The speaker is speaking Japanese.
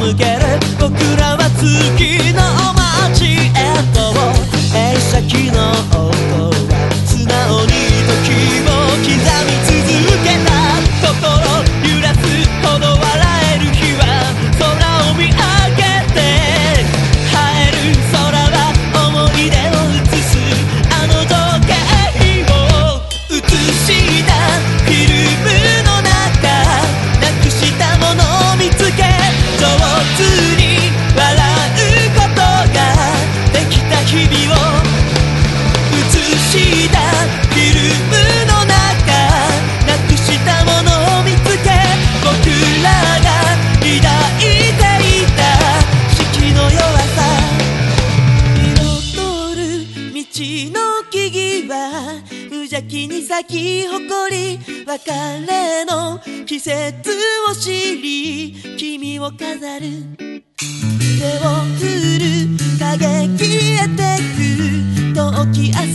never get 先に咲き誇り別れの季節を知り君を飾る。手を振る影消えてく。遠き明